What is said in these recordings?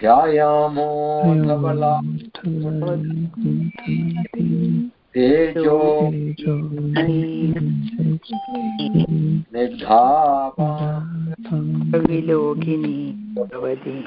ध्यायामो धवला तेजो निर्धाविलोकिनी भवति।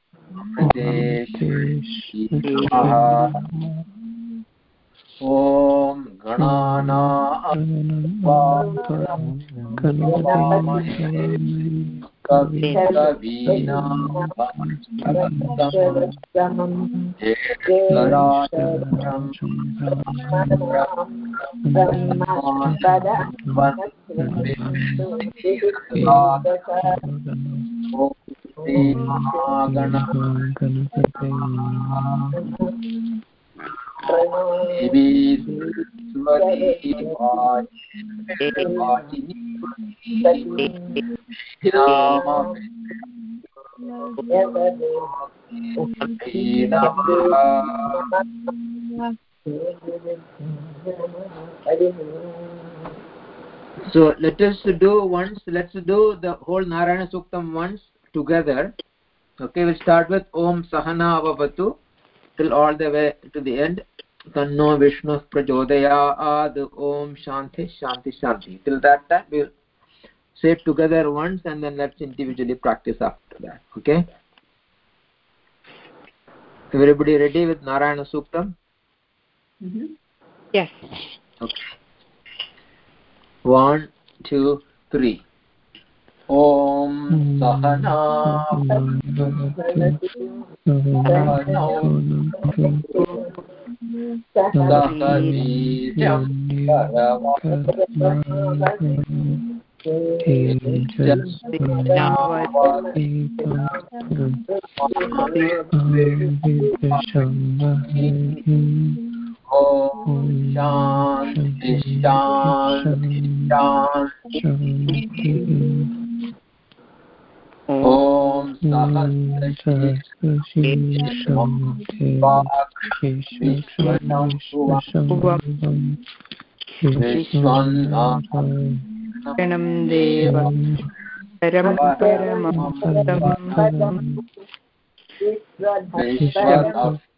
अमृतेश्वरी नमः गणाना So let us do once, let's do the whole Narayana Suktam once together. Okay, we'll start with Om Sahana Avavatu till all the way to the end. Tanno Vishnu Prachodayad Om Shanti Shanti Shanti. Till that time we'll say it together once and then let's individually practice after that. Okay? Everybody ready with Narayana Suktam? Mm -hmm. Yes. Okay One, two, three. ॐ सहना सहवीर्यं ॐ शान्ति शान्ति शान्ति ॐ विश्वन्नं देव परं परमं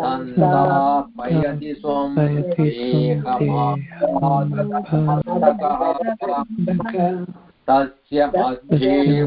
सन्दापयति स्वं तस्य मध्ये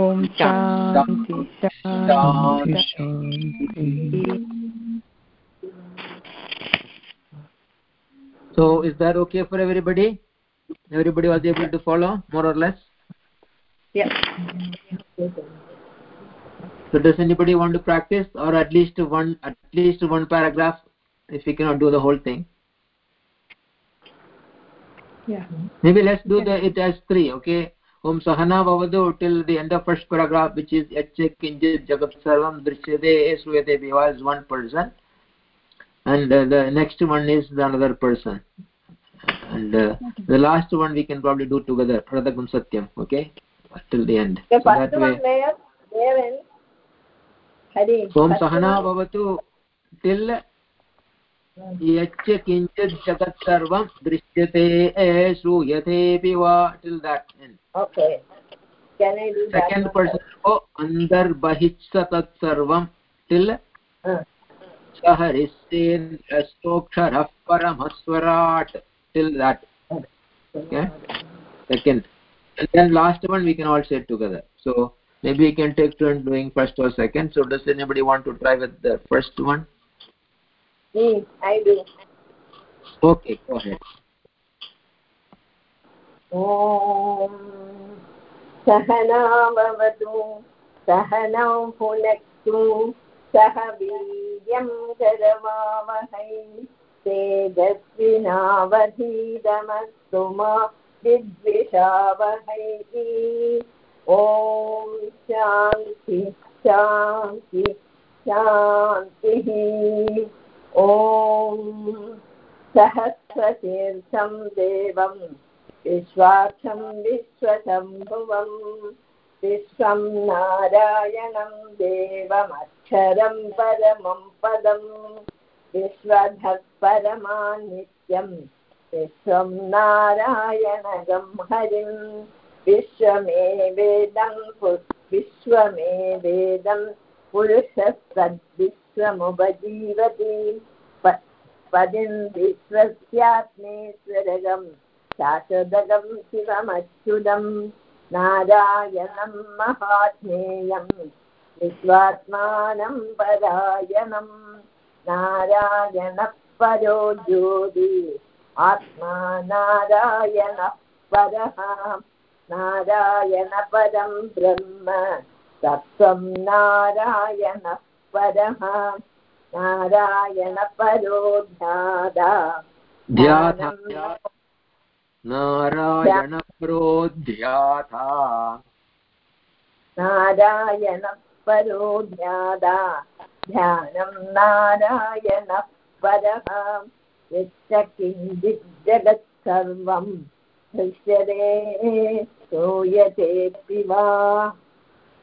ॐ शान्ति शान्ति So is that okay for everybody? Everybody was able to follow more or less? Yeah. So does anybody want to practice or at least one at least one paragraph if we cannot do the whole thing? yeah. Maybe let's do the it as three okay? Om sahana bhavadu till the end of first paragraph which is yacche kinjit jagat sarvam drishyate shruyate bhiva is one person. And uh, the next one is the another person. And uh, the last one we can probably do together pradagam satyam okay? Till the end. The so that way hari om sahana bhavatu till यच्च किञ्चित् जगत् सर्वं दृश्यते श्रूयतेऽपि वा till that Okay. Can I do that second person ओ अन्तर्बहिश्च तत् सर्वं टिल्? स परमस्वराट् till that okay second and then last one we can all say together so maybe we can take turn doing first or second so does anybody want to try with the first one Me, I do. okay go ahead. ॐ सहनाववतु सहनौ भुनक्तु सह वीर्यं करवावहै तेजस्विनावधीतमस्तु मा विद्विषावहै ॐ शान्ति शान्ति शान्तिः ॐ सहस्रतीर्थं देवं विश्वाक्षं विश्वशम्भुवं, विश्वं नारायणं देवमक्षरं परमं पदं विश्वधः परमान्नित्यं विश्वं नारायणगं हरिं विश्वमेवेदं पु विश्वमेवेदं पुरुषस्तद्विश्वमुपजीवति प- पदिं विश्वस्यात्मेश्वरगं शाश्वतगं शिवमच्युतं नारायणं महात्मेयं विश्वात्मानं परायणं नारायणः परो ज्योति, आत्मा नारायणः परः नारायणपरं ब्रह्म, तत्त्वं नारायणः परः नारायणपरो ध्यादा ध्याता नारायणपरोध्याता नारायणपरो ध्यादा ध्यानं नारायणः परः यच्च किञ्चित् जगत् सर्वं दृश्यते श्रूयतेऽपि वा।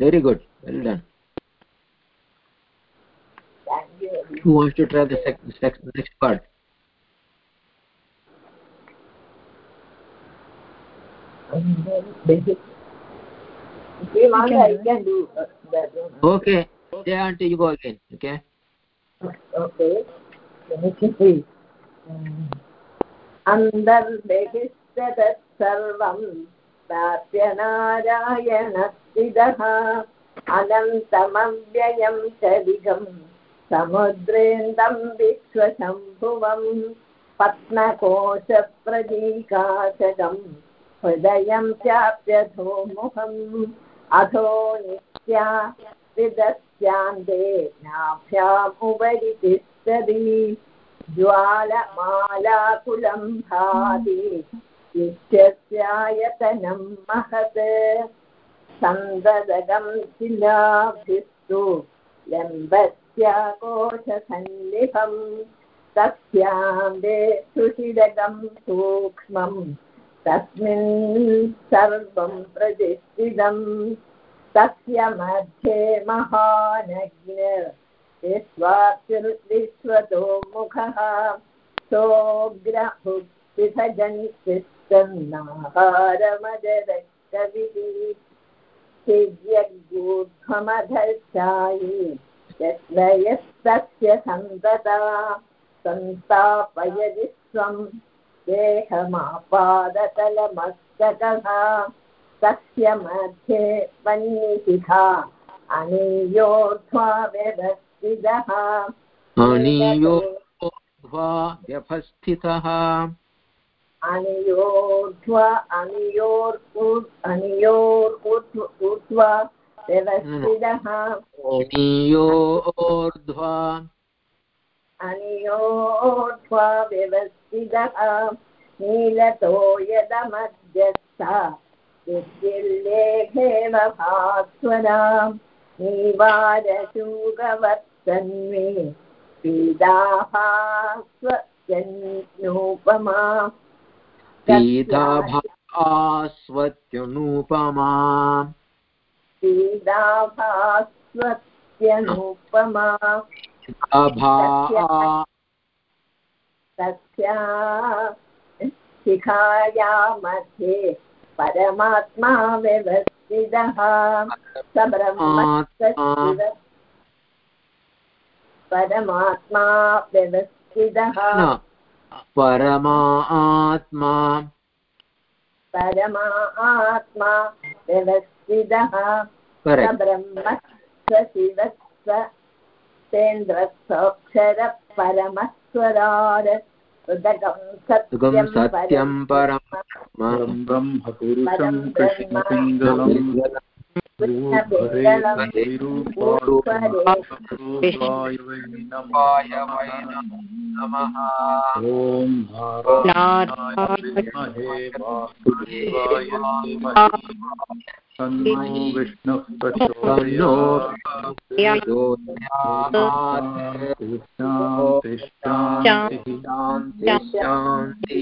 Well done. Thank you. who wants to try the sec- sec- next part If you want, I can do uh, that one. okay yeah auntie you go again okay Okay. Let me see. अन्तर्बहिस्ततः सर्वं प्राप्य नारायणस्थितः अनन्तमव्ययं चदिगं समुद्रेन्दं विश्वशम्भुवं पत्नकोशप्रतीकाशकं हृदयं चाप्यधोमुखम् अधो नित्या विदस्यान्ते नाभ्यामुपरि तिष्ठति ज्वालमालाकुलं भाति नित्यस्यायतनं महत् सन्ददगं शिलाभिस्तु लम्बस्याकोशसन्निभम् तस्यान्ते सुशिरगं सूक्ष्मं तस्मिन् सर्वं प्रतिष्ठितम् तस्य मध्ये महानग्न विश्वासुर्विश्वतो मुखः यत्नयस्तस्य सन्तता सन्तापयति स्वं देहमापादतलमस्तकः। तस्य मध्ये वह्निशिखा अनीयोर्ध्वा व्यवस्थितः। अनीयोर्ध्वा व्यवस्थितः। अनियोर्ध्वा अनियोर् अनियोर् अनीयोर्ध्वा। अनियोर्ध्वा व्यवस्थितः नीलतो यदमध्यस्था। विद्युल्लेखेव भास्वरा नीवारशूकवत्सन्मे पीडाभास्वजन्योपमा पीताभास्वत्यनुपमा पीडाभास्वत्यनुपमा। अभा तस्या शिखाया मध्ये परमात्मा व्यवस्थितः। परमात्मा व्यवस्थितः। न परमात्मा परमात्मा व्यवस्थितः। करेक्ट ब्रह्म स शिवः स तेन्द्रसोऽक्षरः परमस्वरार उदकं सुगं सत्यं सत्यं परं ब्रह्मपुरुषं कृष्णपिङ्गलम् तन्नो विष्णुः प्रचोदयात् शान्तिः शान्तिः शान्ति शान्ति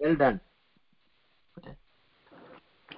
well done.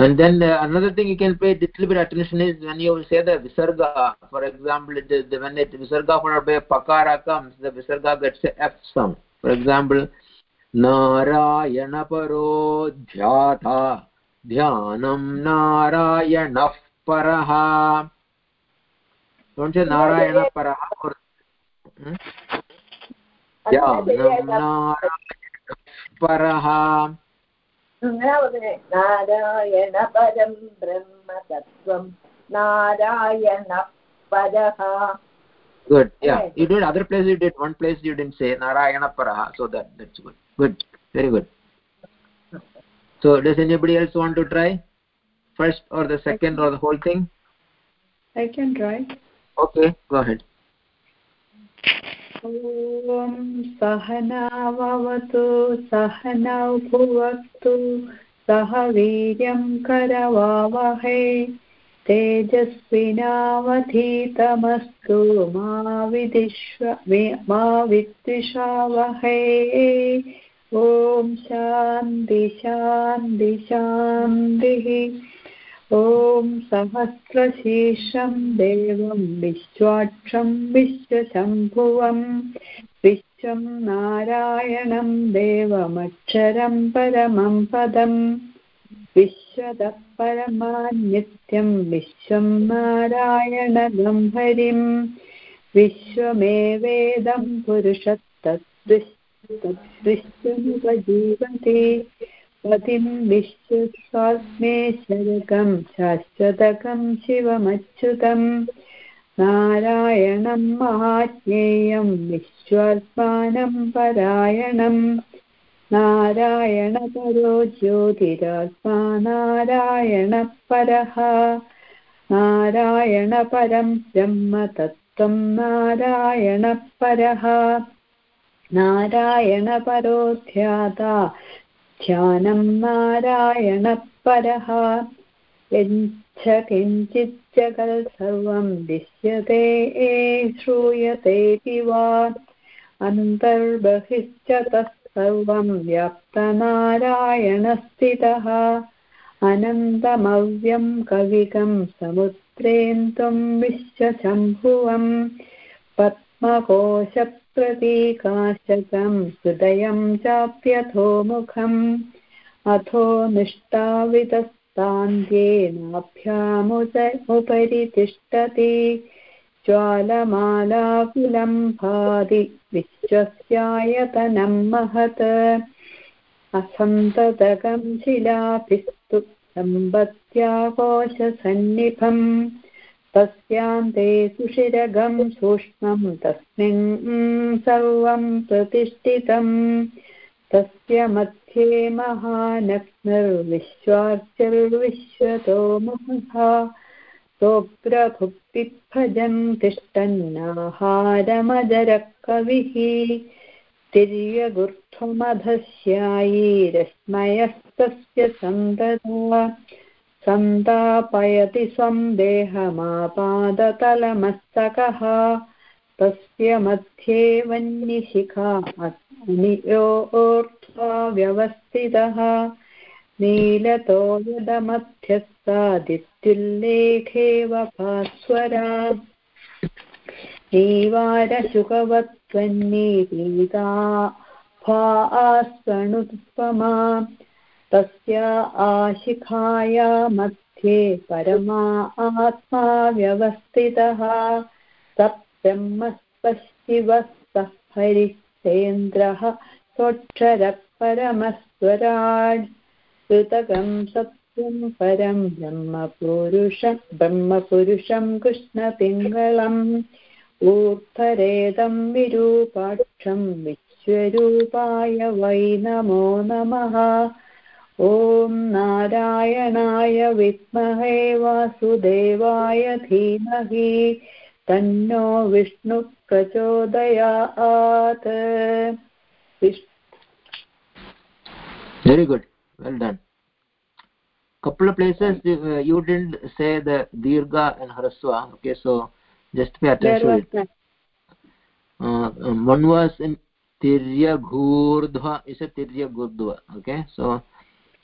and then uh, another thing you can pay little bit attention is when you say the visarga. For example it is, when it visarga followed by pakara comes the visarga gets a f sound for example narayana paro dhyata dhyanam narayanah paraha. Don't say narayana paraha or hmm? dhyanam narayanah paraha Narayan परं ब्रह्म तत्त्वं नारायण परः good yeah Right. you did other place you did one place you didn't say narayana paraha so that that's good good very good so does anybody else want to try first or the second or the whole thing I can try. okay go ahead ॐ सहनावतु सहनौ भुवक्तु सह वीर्यं करवावहै। तेजस्विनावधीतमस्तु, मा विदिष्व वि- मा विद्विषावहै। ॐ शान्ति शान्ति, शान्तिः। ॐ सहस्रशीर्षं देवं विश्वाक्षं विश्वशम्भुवं, विश्वं नारायणं देवमक्षरं परमं पदम् विश्वतः परमान्नित्यं विश्वं नारायणगं हरिं, विश्वमेवेदं पुरुषत्तद्विश्वमुपजीवति पतिं विश्वस्वात्मेश्वरकं शाश्वतकं शिवमच्युतं नारायणं महाज्ञेयं विश्वात्मानं परायणं नारायणपरो ज्योतिरात्मा नारायणः परः नारायणपरं ब्रह्म तत्त्वं नारायणः परः नारायणपरो। ध्याता ध्यानं नारायणः परः जगत् सर्वं दृश्यते श्रूयतेऽपि वा। अन्तर्बहिश्च तत्सर्वं व्याप्तनारायणस्थितः। अनन्तमव्यं कविकं समुद्रेन्तुं विश्वशम्भुवं पद्मकोशप्रतीकाशकं हृदयं चाप्यथोमुखम्। अथो निष्ठावितस्तान्त्येनाभ्यामुच उपरि तिष्ठति। ज्वालमालाकुलं भाति विश्वस्यायतनं महत्। असन्ततकं शिलाभिस्तु सम्पत्याकोशसन्निभम् तस्यान्ते सुशिरगं सूक्ष्मं तस्मिन् सर्वं प्रतिष्ठितम् तस्य मध्ये महानग्निर्विश्वार्चिर्विश्वतो मुखः सोऽग्रभुक्तिभजन् तिष्ठन्नाहारमजरः कविः तिर्यगुर्ध्वमधस्यायी सन्तता सन्तापयति स्वं देहमापादतलमस्तकः। तस्य मध्ये वह्निशिखा नियोर्ध्वा व्यवस्थितः। नीलतो यदमध्यस्थादित्युल्लेखेव भास्वरा नीवारशुकवत्वन्नीपीता भास्वणुत्वमा तस्य आशिखाया मध्ये परमा आत्मा व्यवस्थितः। स ब्रह्मस्पशिवः सः हरिश्चेन्द्रः सोऽक्षरः परमस्वराड् कृतकं सत्यं परं ब्रह्मपुरुषं ब्रह्मपुरुषं कृष्णपिङ्गलम् ऊर्ध्वरेदं विरूपाक्षं विश्वरूपाय वै नमो नमः। ॐ नारायणाय विद्महे वासुदेवाय धीमहि तन्नो विष्णु प्रचोदयात् very good well done couple of places you didn't say the dirgha and hrasva okay so just pay attention मन्वास् in तिर्यघूर्ध्व is a okay so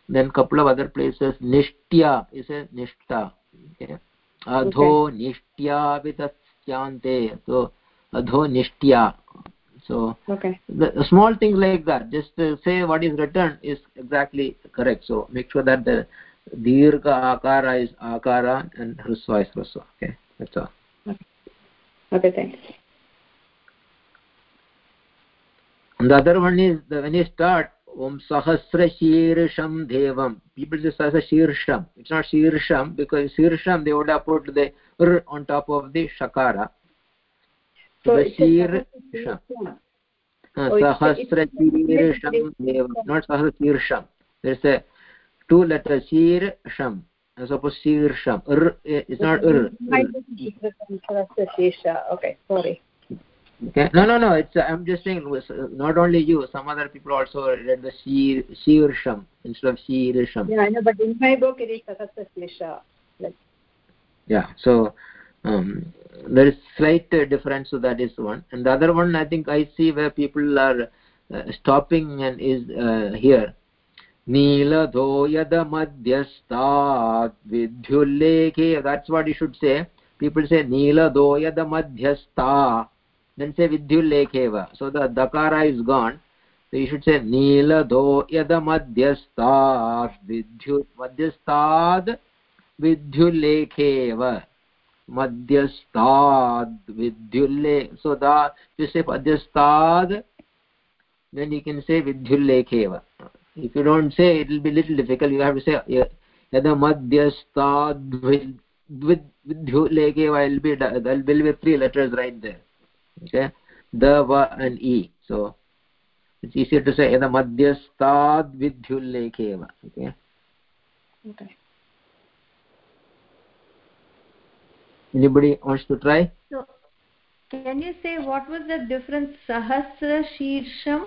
then couple of other places nishtya is a nishta okay? Adho okay. nishtya vitasyante so adho nishtya so okay. the, the small things like that just to say what is written is exactly correct so make sure that the dirgha akara is akara and hrusva is hrusva okay? That's all. Okay, okay thanks. And the other one is the, when you start om sahasra shirsham devam people just say shirsham it's not shirsham because shirsham they would have put the r on top of the shakara so the shirsham सहस्रशीर्षं देवं not सहस्रशीर्षं there's a two letters shirsham as opposed to shirsham r it's not r okay sorry okay no no no it's uh, i'm just saying not only you some other people also read the shir shirsham instead of shirsham yeah i know but in my book it is sahasra yeah so um, there is slight uh, difference so that is one and the other one i think i see where people are uh, stopping and is uh, here नीलधो यदमध्यस्तात् विद्युल्लेखे that's what you should say people say नीलधो यदमध्यस्ता Then say vidyullekeva so the dakara is gone so you should say नीलधो यदमध्यस्तात् विद्यु मध्यस्ताद् विद्युल्लेखेव madhyastad vidyulle so the you say madhyastad then you can say vidyullekeva if you don't say it will be little difficult you have to say yada madhyastad vidyullekeva will be there will be three letters right there okay? the va and e so it's easier to say yada madhyastad vidyullekeva okay? Okay. Anybody wants to try? So can you say what was the difference? Sahasra shirsham?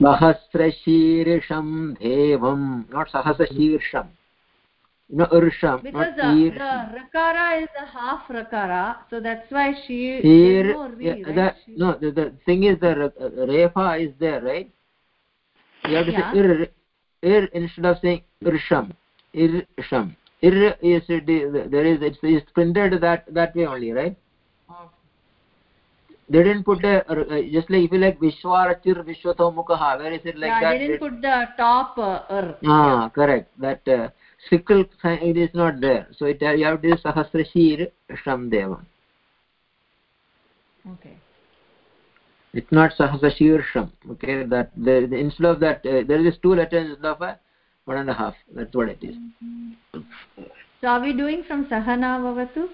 Sahasra shirsham devam not sahasra shirsham you know ursham because the, the rakara is a half rakara so that's why she Shir, no, re, yeah, right? the, no the, the thing is the uh, refa is there right you have to yeah. say ir, ir instead of saying ursham irsham ir is it there is it's, it's printed that that way only right okay. they didn't put a uh, just like if you like vishwaratir vishwato mukha where is it like yeah, that they didn't put the top uh, ah correct that uh, sickle it is not there. So it you have to use sahasrashir sham devam okay. It's not sahasrashir sham okay that the, the instead of that uh, there is two letters instead of a one and a half. That's what it is. So are we doing from sahana bhavatu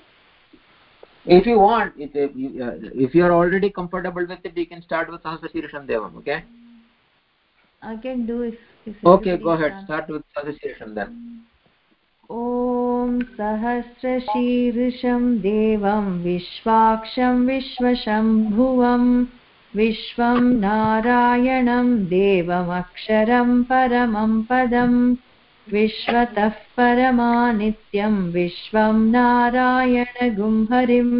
if you want if, if, you, uh, if you are already comfortable with it you can start with sahasrashirsham devam okay? I can do if, if okay go ahead. start with sahasrashirsham then ॐ सहस्रशीर्षं देवं विश्वाक्षं विश्वशम्भुवम् विश्वं नारायणं देवमक्षरं परमं पदम् विश्वतः परमानित्यं विश्वं नारायणगुंहरिम्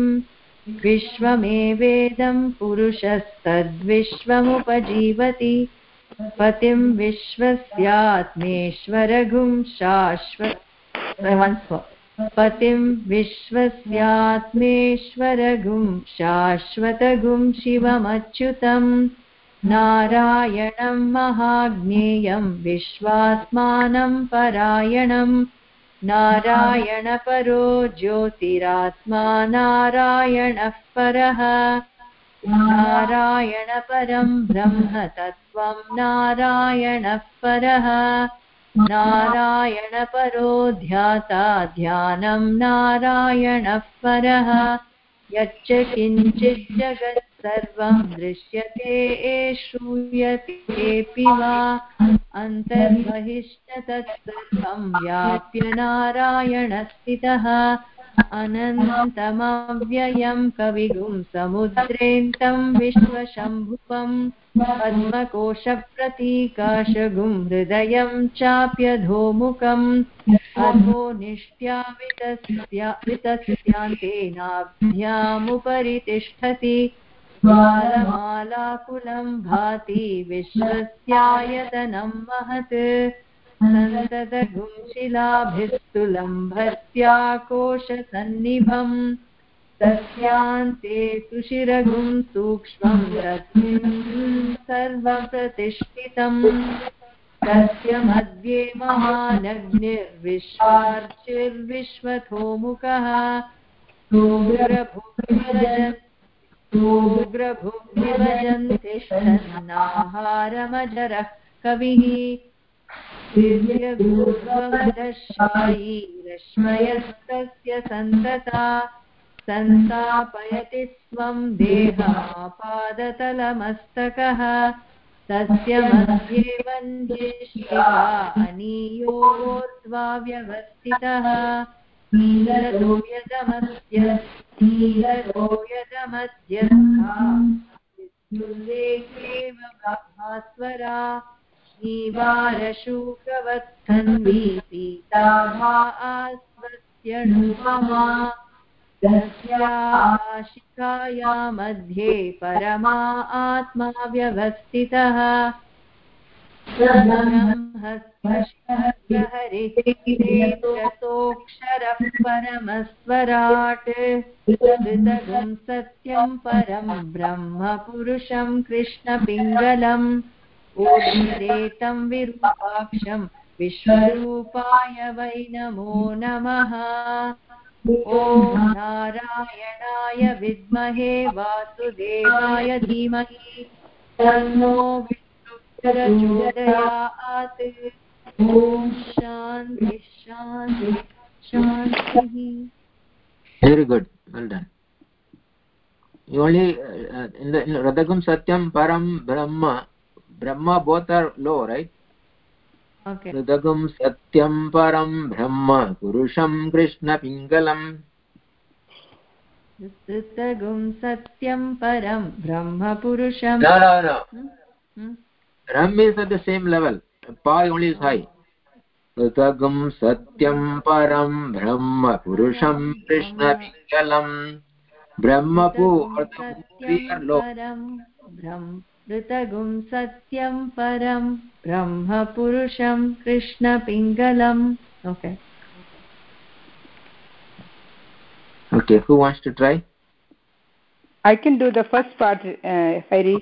विश्वमेवेदं पुरुषस्तद्विश्वमुपजीवति पतिं विश्वस्यात्मेश्वरगुं शाश्वत पतिं विश्वस्यात्मेश्वरगुं शाश्वतगुं शिवमच्युतम् नारायणं महाज्ञेयं विश्वात्मानं परायणम् नारायणपरो ज्योतिरात्मा नारायणः परः नारायणपरं ब्रह्म तत्त्वं नारायणः परः नारायणपरो ध्याता ध्यानं नारायणः परः। यच्च किञ्चित् जगत् सर्वं दृश्यते श्रूयतेऽपि वा। तत्सर्वं व्याप्य नारायणस्थितः। अनन्तमव्ययं कविगुं समुद्रेन्तं विश्वशम्भुवम् पद्मकोशप्रतीकाशगुं हृदयं चाप्यधोमुखम् अधो निष्ट्या वितस्या वितस्यान्तेनाभ्यामुपरि तिष्ठति बालमालाकुलं भाति विश्वस्यायतनं महत् सन्ततगुं शिलाभिस्तुलम्भस्याकोशसन्निभम् तस्यान्ते सुशिरगुं सूक्ष्मं तस्मिन् सर्वप्रतिष्ठितम्। तस्य मध्ये महानग्निर्विश्वार्चिर्विश्वथोमुखः सोग्रभुग्रभजन्तिष्ठन्नाहारमजरः कविः। रश्मयस्तस्य सन्तता, सन्तापयति स्वं देहापादतलमस्तकः तस्य मध्ये वह्निशिखा अनीयोर्ध्वा व्यवस्थितः नीलतो यदमस्य नीलतो यदमध्यस्था विद्युल्लेखेव भास्वरा तस्याशिकाया मध्ये परमा आत्मा व्यवस्थितः ब्रह्मस्पष्टहरितेजसोऽक्षरः परमस्वराट् सत्यं परं ब्रह्मपुरुषं कृष्णपिङ्गलम्। ऊर्ध्वरेतं विरूपाक्षं विश्वरूपाय वै नमो नमः। ॐ नारायणाय विद्महे वासुदेवाय धीमहि। तन्नो विष्णुप्रचोदयात्। ॐ शान्ति शान्ति शान्तिः। Good. Well done. You only uh, in the in brahma both are low right? Okay. हृदगं सत्यं परं ब्रह्म पुरुषं कृष्णपिङ्गलम् ऋतगुं सत्यं परं ब्रह्मपुरुषं no no no. Hmm? ram is at the same level. Pa only is high. ऋतगं सत्यं परं ब्रह्म पुरुषं कृष्णपिङ्गलम् ब्रह्मपु ऋतगुं सत्यं परं ब्रह्मपुरुषं कृष्णपिङ्गलम् okay okay who wants to try I can do the first part, uh, Hari.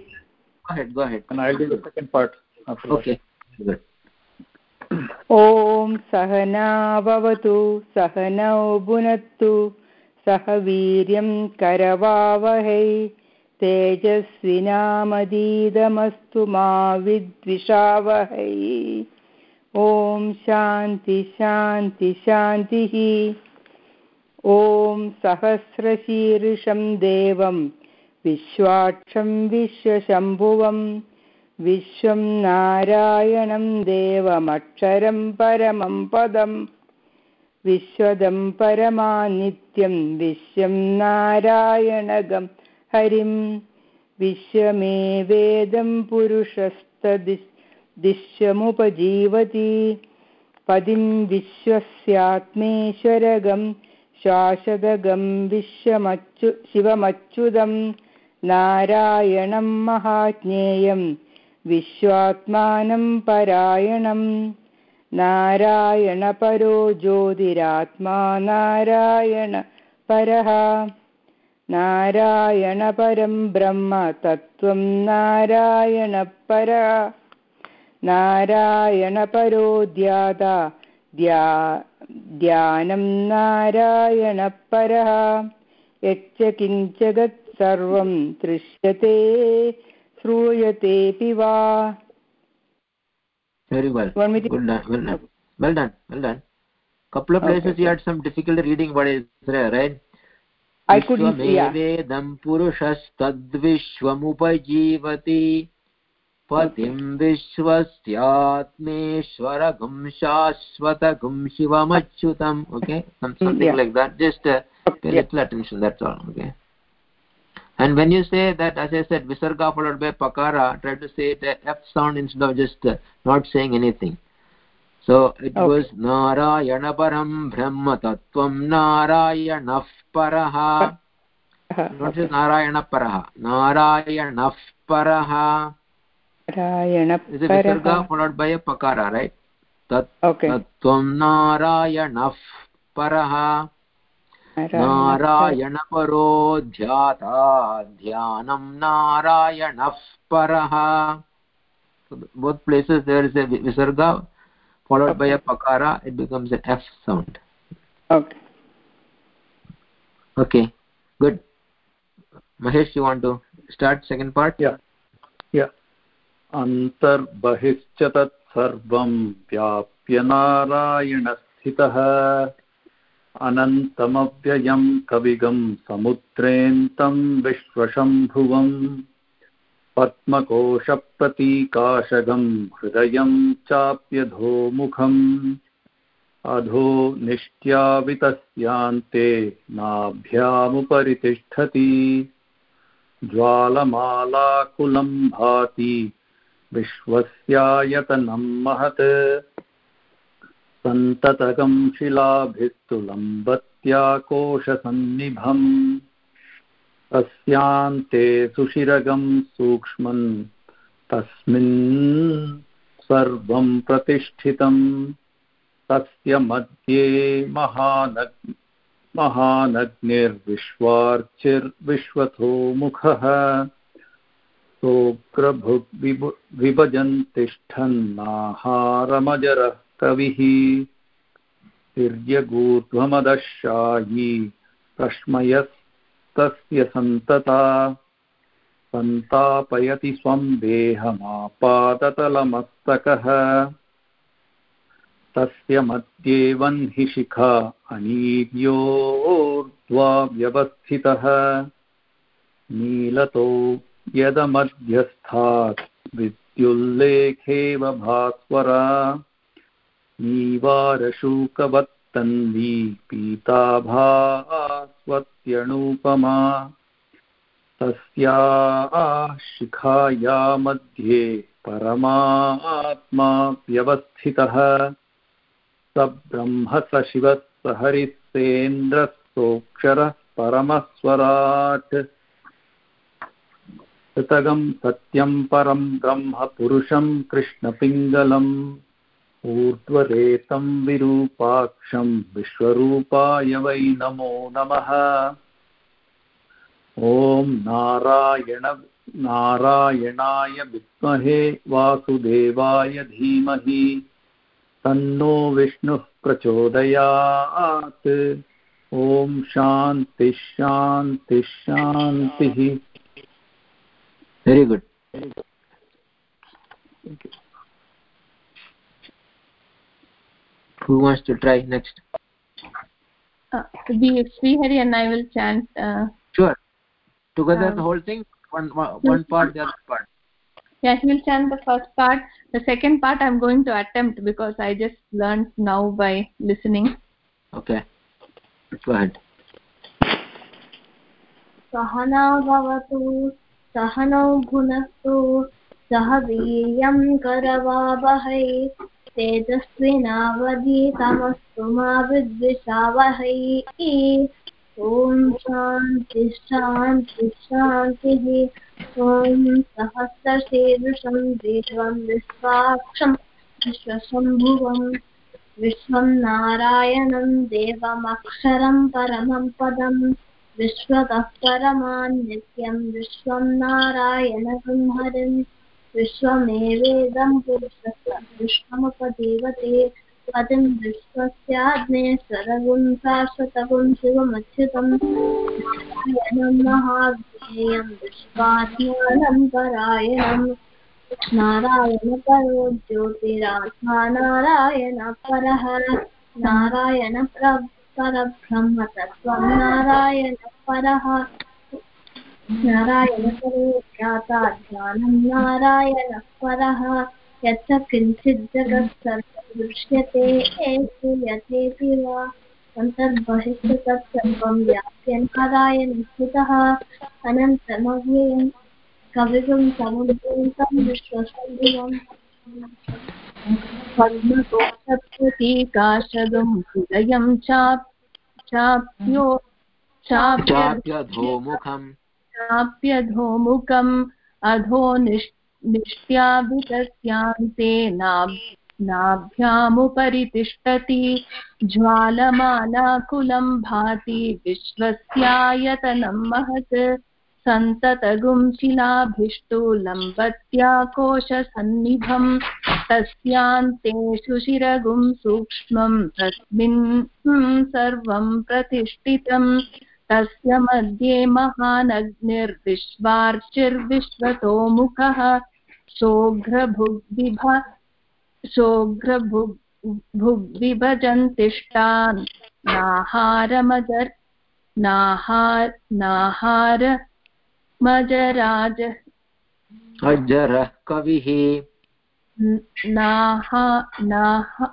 go ahead go ahead And I'll do the second part. after that. okay good ॐ सहनाववतु सहनौ भुनत्तु सह वीर्यं करवावहै तेजस्विनामदीदमस्तु मा विद्विषावहै। ॐ शान्ति शान्ति, शान्तिः। ॐ सहस्रशीर्षं देवं, विश्वाक्षं विश्वशम्भुवम् विश्वं नारायणं देवमक्षरं परमं पदम्। विश्वदं परमानित्यं, विश्वं नारायणगं हरिं विश्वमेवेदं पुरुषस्तदिश्यमुपजीवति पदिं विश्वस्यात्मेश्वरगं शाश्वतगं विश्वमच्यु शिवमच्युतं नारायणं महाज्ञेयम् विश्वात्मानं परायणम् नारायणपरो ज्योतिरात्मा नारायण परः। नारायणपरं ब्रह्म तत्त्वं नारायणपरः नारायणपरो ध्याता ध्या ध्यानं नारायणपरः यच्च किञ्चगत् सर्वं दृश्यते श्रूयतेऽपि वा very well good done well done well done well done couple of places Okay. you had some difficulty reading what is there right I couldn't- yeah. विश्वमेवेदं पुरुषस्तद्विश्वमुपजीवति पतिं विश्वस्यात्मेश्वरगं शाश्वतगं शिवमच्युतम् okay something like that just uh, pay little attention that's all okay and when you say that as i said visarga followed by pakara try to say it f sound instead of just uh, not saying anything so it Okay. was narayana param brahma tattvam narayanah paraha don't say narayana paraha narayanah paraha is a visarga followed by a pakara right tat okay तत्त्वं नारायणः परः नारायणपरो ध्याता ध्यानं नारायणः परः both places there is a visarga followed okay. by a pakara it becomes an f sound okay okay good mahesh you want to start second part yeah yeah अन्तर्बहिश्च तत्सर्वं व्याप्य नारायणस्थितः अनन्तमव्ययं कविगं समुद्रेऽन्तं विश्वशम्भुवम् पद्मकोशप्रतीकाशगं हृदयं चाप्यधोमुखम् अधो निष्ट्यावितस्यान्ते नाभ्यामुपरि तिष्ठति ज्वालमालाकुलं भाति विश्वस्यायतनं महत्। सन्ततकं शिलाभिस्तुलम्बत्याकोशसन्निभम् तस्यान्ते सुशिरगं सूक्ष्मन् तस्मिन् सर्वं प्रतिष्ठितम् तस्य मध्ये महानग् महानग्निर्विश्वार्चिर्विश्वथो मुखः सोऽग्रभुग्विभु विभजन्तिष्ठन्नाहारमजरः कविः तिर्यगूर्ध्वमदशायी प्रश्मयस्तस्य सन्तता। सन्तापयति स्वं देहमापादतलमस्तकः तस्य मध्ये वह्नि शिखा अनीर्योर्ध्वा व्यवस्थितः। नीलतो यदमध्यस्थात् विद्युल्लेखेव भास्वरा। नीवारशूकवत्तन्वी पीताभास्वत्यणूपमा तस्याः शिखाया मध्ये परमात्मा व्यवस्थितः। स ब्रह्म स शिवः स हरिः सेन्द्रः सोऽक्षरः परमस्वराट् कृतगं सत्यं परं ब्रह्म पुरुषं कृष्णपिङ्गलम्। ऊर्ध्वरेतं विरूपाक्षं विश्वरूपाय वै नमो नमः। ॐ नारायण नारायणाय विद्महे वासुदेवाय धीमहि तन्नो विष्णुः प्रचोदयात्। ॐ शान्तिः शान्तिः शान्तिः। who wants to try next Uh, the Srihari and I will chant. Uh, sure together Um, the whole thing one one one part the other part yeah, he will chant the first part. The second part I'm going to attempt because I just learned now by listening. okay go ahead सहना भवतु सहनौ भुनस्तु सह वीर्यं करवावहै तेजस्विनावधीतमस्तु मा विद्विषावहै। ॐ शान्ति शान्ति, शान्तिः। ॐ सहस्रशीर्षं विश्वं विश्वाक्षं विश्वशम्भुवम् विश्वं नारायणं देवमक्षरं परमं पदम् विश्वतः परमान् विश्वं नारायणं विश्वमेवेदं पुरुषः विश्वमुपजीवते पतिं विश्वस्याग्नेश्वरगुं शाश्वतगुं शिवमच्युतं महाज्ञेयं विश्वात्मानं परायणं नारायणपरो ज्योतिरात्मा नारायण परः नारायण परब्रह्म तत्त्वं नारायण परः नारायणपरे ख्याता ध्यानं नारायणः परः यत्र किञ्चित् जगत् सर्वं दृश्यते श्रूयतेऽपि वा नारायणस्थितः पद्मकोशप्रतीकाशदं हृदयं चाप् चाप्यो चाप्य चाप्यधोमुखम्। चाप्यधोमुखम् अधो निष् नाभ्, नाभ्यामुपरि तिष्ठति भाति विश्वस्यायतनं महत् सन्ततगुं शिलाभिष्टु लम्बत्याकोशसन्निभम् तस्यान्तेषु शिरगुं सूक्ष्मं तस्मिन् प्रतिष्ठितम् तस्य मध्ये महान् महानग्निर्विश्वार्चिर्विश्वतोमुखः सोघ्रभुग्विभ सोघ्रभुग्विभजन्तिष्ठान् नाहारमजर् नाहार नाहारमजराज अजरः कविः। नाहा नाह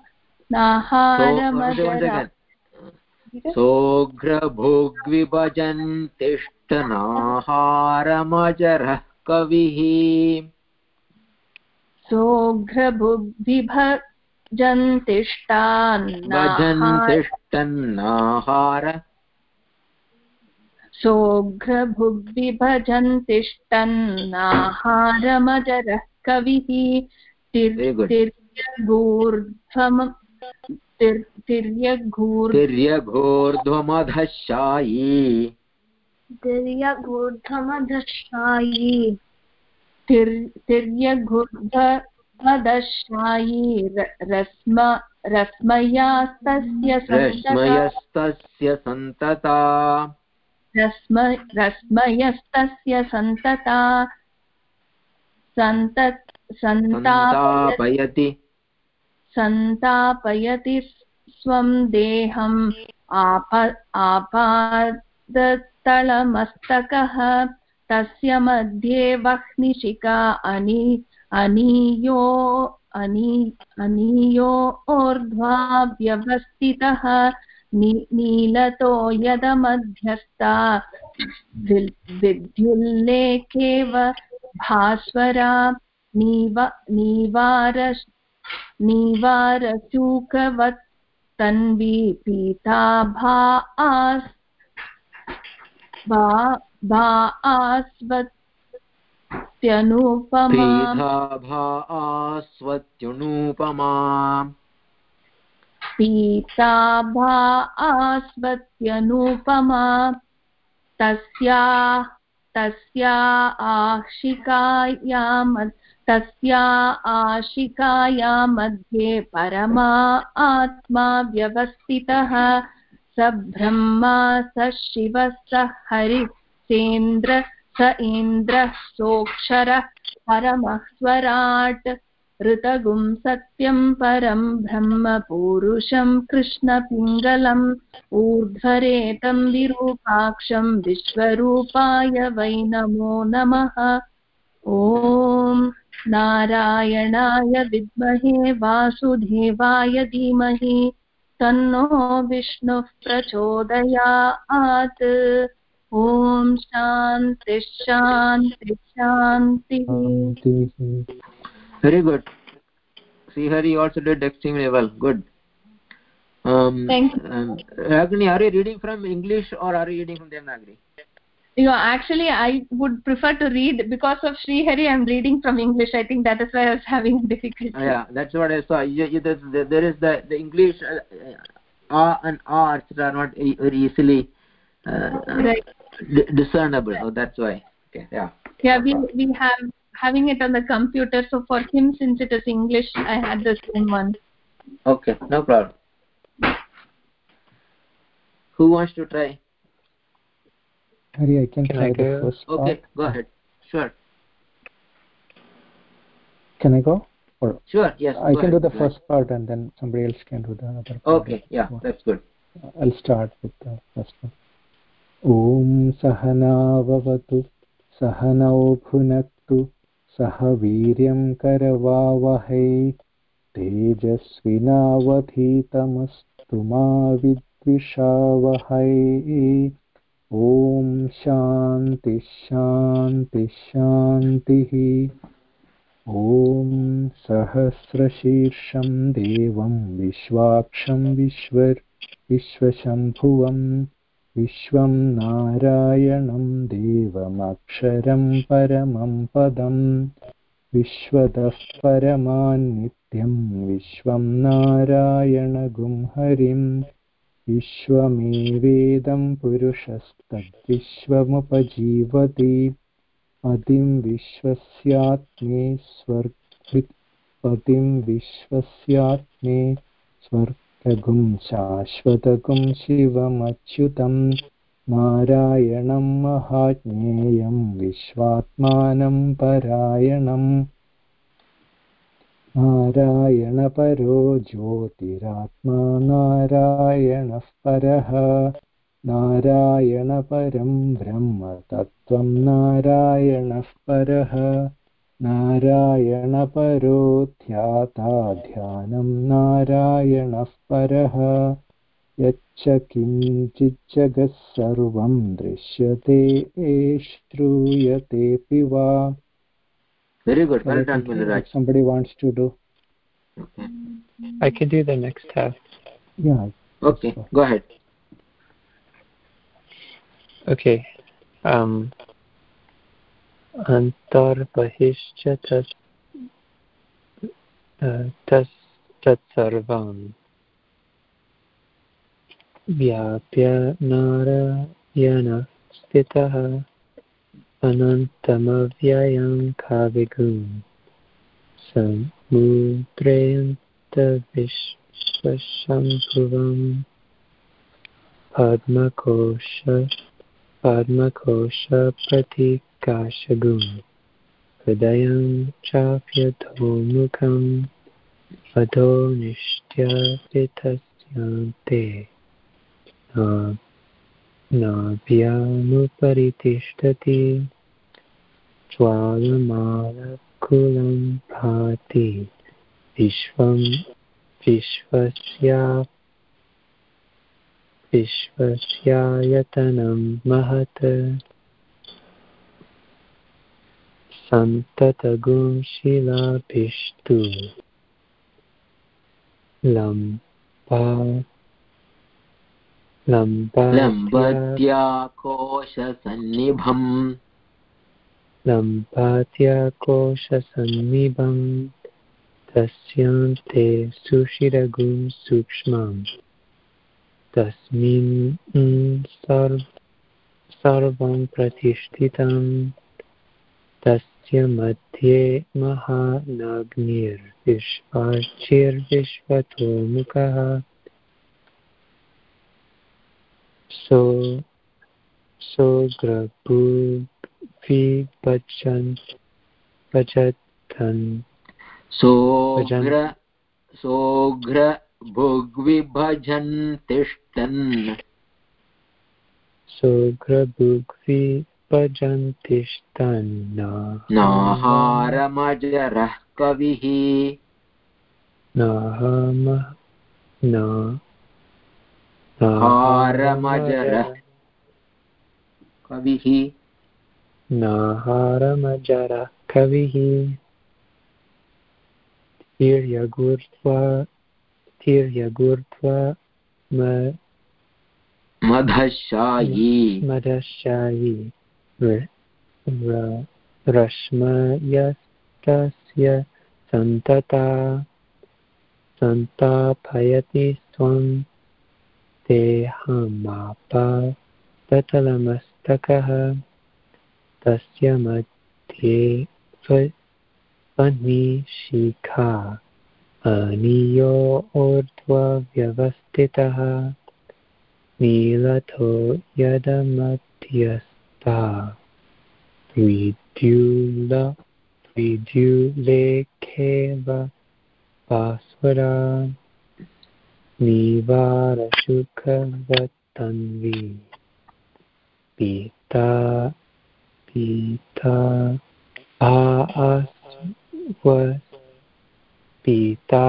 नाहारमजरा. सोऽघ्रभोग्विभजन् तिष्ठनाहारमजरः कविः सोऽघ्रभुग्विभजन्तिष्ठान् भजन् नाहा- तिष्ठन्नाहार सोऽघ्रभुग्विभजन्तिष्ठन्नाहारमजरः कविः Very तिर्यघोर्ध्वमधशायी। तिर्यगूर्ध्वमधशायी तिर्- तिर्यगूर्ध्वमधशायी र- रस्म रश्मयास्तस्य सन्तता। सन्तता। रस्म रश्मयस्तस्य सन्तता। सन्त सन्तापयति। सन्तापयति स्वं देहम् आप आपादतलमस्तकः तस्य मध्ये वह्निशिखा अनि, अनीयो, अनी, अनीयो ऊर्ध्वा व्यवस्थितः। नीलतो यदमध्यस्था। विद्युल्लेखेव भास्वरा। नीव नीवार नीवारचूकवत् तन्वी पीताभा आस् भा भा आस्वत्यनुपमा। पीताभा आस्वत्यनुपमा। तस्या तस्या आशिकायां तस्या आशिकाया मध्ये परमा आत्मा व्यवस्थितः, स ब्रह्मा, स शिवः, स हरिसेन्द्र स इन्द्रः, सोऽक्षरः परमः स्वराट् ऋतगुं सत्यं परं ब्रह्म पूरुषं कृष्णपिङ्गलम् ऊर्ध्वरेतं विरूपाक्षं विश्वरूपाय वै नमो नमः। ॐ नारायणाय विद्महे वासुदेवाय धीमहि तन्नो विष्णुः प्रचोदयात् ॐ शान्ति शान्ति शान्तिः very good Srihari also did extremely well good um Thank you. um, Ragini are you reading from English or are you reading from Devanagari you know actually i would prefer to read because of sri hari i'm reading from english. I think that is why i was having difficulty. Uh, yeah that's what I saw. You, you, there is the the English uh, uh, and r are not e- very easily uh, Right. di- discernible so that's why. Okay yeah. Yeah we we have having it on the computer so for him since it is english i had the same one. Okay no problem. Who wants to try Hari, I can, Can try I the first part. okay go ahead sure Can I go? Or sure yes I can do ahead, the go ahead. first part and then somebody else can do the other part. okay yeah that's good I'll start with the first one. ॐ सहनाववतु सह नौ भुनक्तु सह वीर्यं करवावहै तेजस्विनावधीतमस्तु मा विद्विषावहै ॐ शान्ति शान्ति शान्तिः। ॐ सहस्रशीर्षं देवं विश्वाक्षं विश्वर् विश्वशम्भुवं विश्वं नारायणं देवमक्षरं परमं पदम् विश्वतः परमान्नित्यं विश्वं नारायणगुं हरिम्। विश्वमेवेदं पुरुषस्तद्विश्वमुपजीवति। पतिं विश्वस्यात्मे स्वर्ग पतिं विश्वस्यात्मे स्वर्गगुं शाश्वतगुं शिवमच्युतं। नारायणं महाज्ञेयं विश्वात्मानं परायणम्। नारायणपरो ज्योतिरात्मा नारायणः परः। नारायणपरं ब्रह्म तत्त्वं नारायणः परः। नारायणपरो ध्याता ध्यानं नारायणः परः। यच्च किञ्चिज्जगः सर्वं दृश्यते श्रूयतेऽपि वा Very good. Well done, Milraj. Somebody wants to do. Okay. I can do the next half. Yeah. Okay. Go ahead. Okay. Um, अन्तर्बहिश्च तत् तस् तत्सर्वं व्याप्य नारायणः स्थितः अनन्तमव्ययं काविगुं समुद्रयन्तविश्वशम्भुवम् पद्मकोश पद्मकोशप्रतिकाशगुं हृदयं चाप्यधोमुखम् अधो निष्ट्यपितस्यान्ते नाभ्यामुपरि ज्वालमालकुलं भाति विश्वं विश्वस्या विश्वस्यायतनं महत्। सन्ततगुं शिलाभिष्टु लंबा लम्बत्याकोशसन्निभम्। लम्बात्याकोशसन्निभं तस्यान्ते सुशिरगुं सूक्ष्मम्। तस्मिन् सर्वं तस्य मध्ये सो सोग्रभुविभजन् भजतन् सोग्र भुग्विभजन् तिष्ठन्। तिष्ठन्। नाहारमजरः कविः। नाहम नाहारमजरः। कविः। नाहारमजरः कविः। मधशायी मदशायी रश्मयस्तस्य सन्तता। सन्तापयति स्वं देहमापातलमस्तकः तस्य मध्ये स्वनिशिखा अनीयो ऊर्ध्वव्यवस्थितः। नीलथो यदमध्यस्था। द्विद्युल द्विद्युलेखेव भास्वरा निवारशुखवत्तन्वी पीता पीता भास्व पीता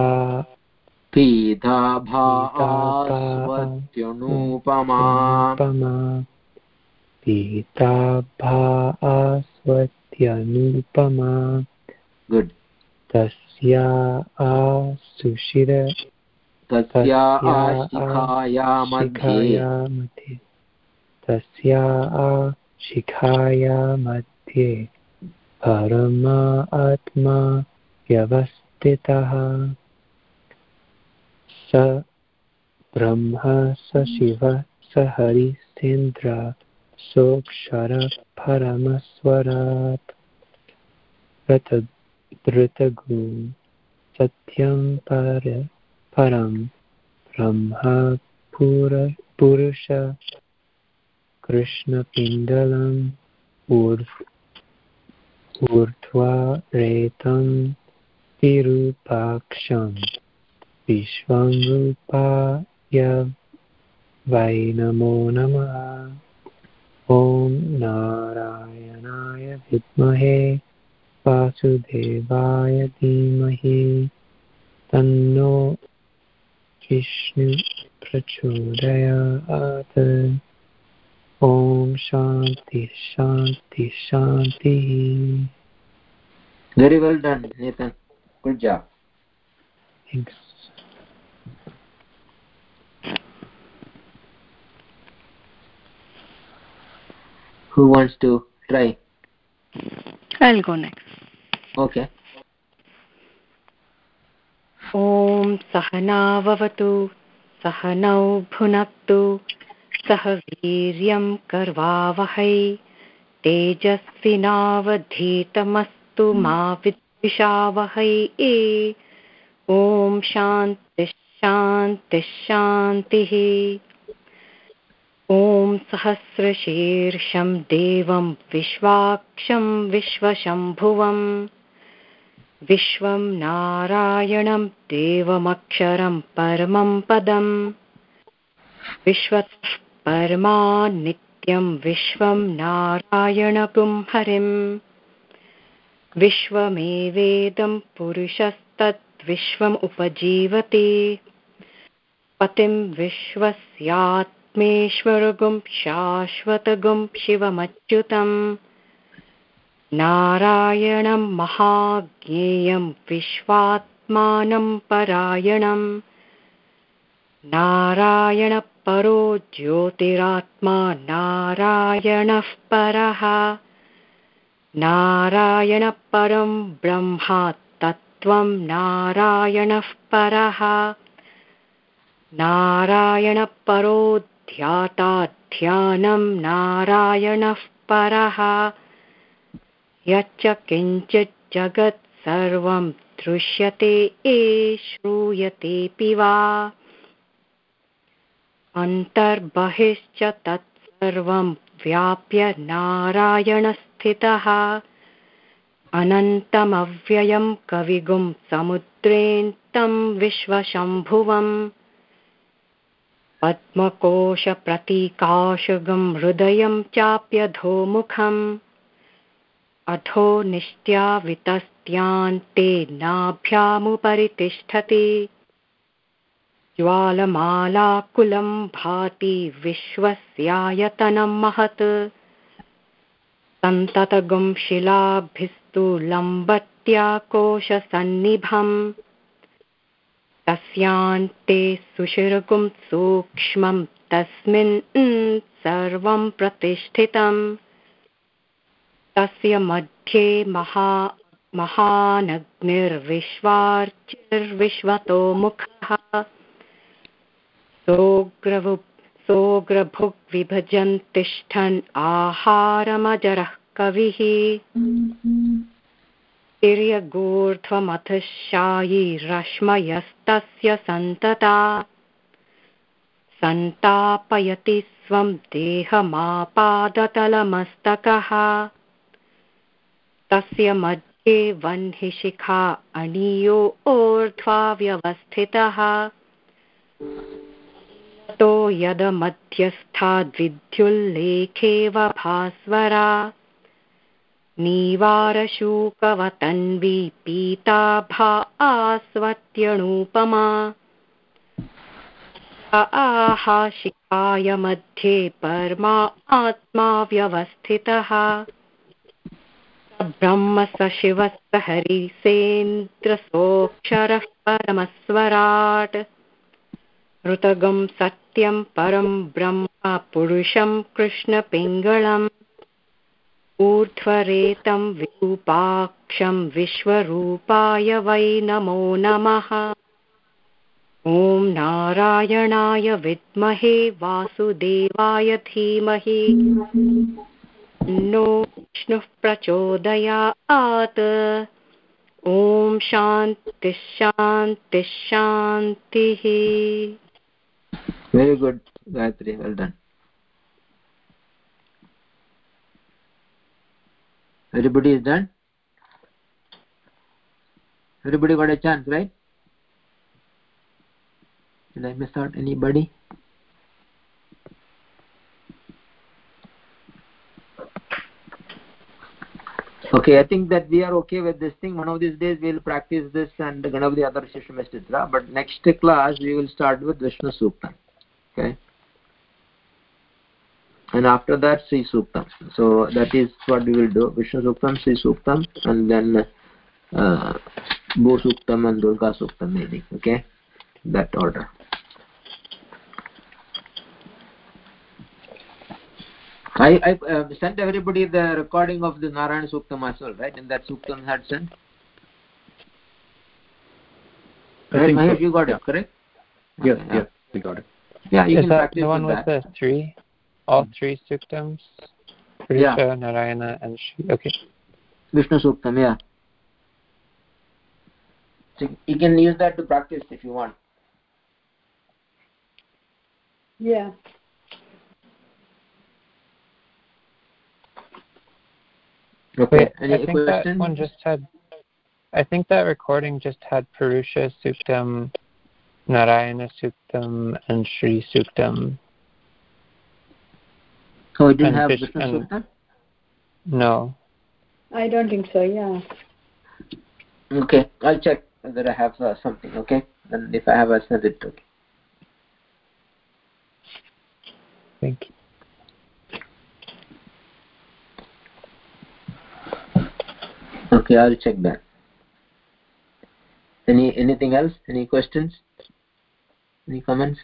पीता भास्वत्यनुपमा पीता भास्वत्यनुपमा गुड्। तस्या सुशिर। तस्या शिखाया मध्ये तस्या शिखाया मध्ये परमा आत्मा व्यवस्थितः। स ब्रह्म स शिवः स हरिसेन्द्र सोऽक्षरः परमस्वरात्। धृतगु सत्यं पर परं ब्रह्म पुरुष, कृष्णपिण्डलम् ऊर्ध् ऊर्ध्वा रेतं विरूपाक्षं विश्वं रूपाय वै नमो नमः। ॐ नारायणाय विद्महे वासुदेवाय धीमहि। तन्नो विष्णु प्रचोदयात् ॐ शान्ति शान्ति शान्तिः very well done nathan good job Thanks. who wants to try I'll go next. okay ॐ सहनाववतु सहनौ भुनक्तु सह वीर्यं कर्वावहै तेजस्विनावधीतमस्तु मा विद्विषावहै ॐ शान्तिः शान्तिः शान्तिः। ॐ सहस्रशीर्षं देवं, विश्वाक्षं, विश्वशम्भुवम्। विश्वं नारायणं देवमक्षरं परमं पदम्। विश्वतः परमा विश्वं नारायणगुं हरिम्। विश्वमेवेदं पुरुषस्तद्विश्वम् पतिं विश्वस्यात्मेश्वरगुं शाश्वतगुं शिवमच्युतम्। नारायणं महाज्ञेयं विश्वात्मानं परायणम्। नारायणपरो ज्योतिरात्मा नारायणः परः। नारायणपरं ब्रह्मा तत्त्वं नारायणः परः। नारायणपरो ध्याता ध्यानं नारायणः परः। यच्च किञ्चित् सर्वं दृश्यते, ए श्रूयतेऽपि वा अन्तर्बहिश्च तत्सर्वं व्याप्य नारायणस्थितः। अनन्तमव्ययं कविगुं समुद्रेऽन्तं विश्वशम्भुवम्। पद्मकोशप्रतीकाशगं हृदयं चाप्यधोमुखम् अधो निष्ट्यावितस्त्यान्ते नाभ्यामुपरि तिष्ठति ज्वालमालाकुलं भाति विश्वस्यायतनं महत्। सन्ततगुं शिलाभिस्तु लम्बत्याकोशसन्निभम्। तस्यान्ते सुशिरगुं सूक्ष्मं तस्मिन् सर्वं प्रतिष्ठितम्। तस्य मध्ये महा, महानग्निर्विश्वार्चिर्विश्वतो मुखः। सोग्रवु सोग्रभुग्विभजन् तिष्ठन् आहारमजरः कविः। तिर्यगूर्ध्वमथ शायी रश्मयस्तस्य सन्तता। सन्तापयति स्वं देहमापादतलमस्तकः। तस्य मध्ये वह्निशिखा अणीयो ऊर्ध्वा व्यवस्थितः तो यदमध्यस्थाद्विद्युल्लेखेव भास्वरा। नीवारशूकवतन्वी पीताभा आस्वत्यणूपमा। आहा शिखाय मध्ये परमा आत्मा व्यवस्थितः ब्रह्म स शिवः स हरिसेन्द्रसोऽक्षरः परमस्वराट्। ऋतगं सत्यं परं ब्रह्म पुरुषं कृष्णपिङ्गळम् ऊर्ध्वरेतं विरूपाक्षं विश्वरूपाय वै नमो नमः। ॐ नारायणाय विद्महे वासुदेवाय धीमहि। नो विष्णुः प्रचोदयात् ॐ शान्तिः शान्तिः शान्तिः very good gayatri well done everybody is done everybody got a chance right did i miss out anybody okay i think that we are okay with this thing. One of these days we'll practice this and ganavadi other shishmastitra but next class we will start with vishnu sukta okay? And after that sri suktam. So that is what we will do. Vishnu suktam sri suktam and then uh, bhu suktam and durga suktam maybe. Okay? That order I, I uh, sent everybody the recording of the Narayana Suktam as well, right? And that Suktam had sent. I Right, think Mahesh, so. you got Yeah. it, correct? Yes, Okay, yes, we got it. Yeah, you Is can that practice the one with with that. the three? All three suktams? Yeah. Narayana, and Shri. Okay. Vishnu Suktam, yeah. So you can use that to practice if you want. Yeah. Okay. Wait, Any I think that one just had. I think that recording just had Purusha Suktam, Narayana Suktam, and Shri Suktam. Oh, it didn't and have Fish- Vishnu and- Suktam? No. I don't think so, yeah. Okay, I'll check whether I have uh, something, okay? And if I have, I'll send it, okay? Thank you. Okay, I'll check that. Any anything else? Any questions? Any comments?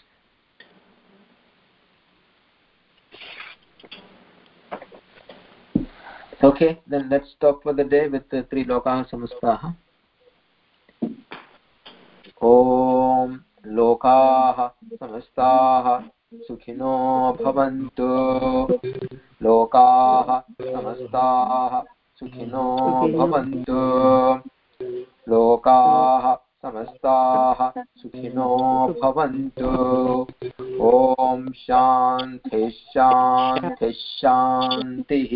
Okay, then let's stop for the day with the three lokaः samastaः. ॐ लोकाः समस्ताः सुखिनो भवन्तु लोकाः समस्ताः सुखिनो भवन्तु। लोकाः समस्ताः सुखिनो भवन्तु। ॐ शान्तिः शान्तिः शान्तिः।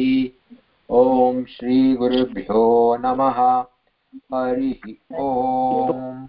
ॐ श्रीगुरुभ्यो नमः। हरिः ॐ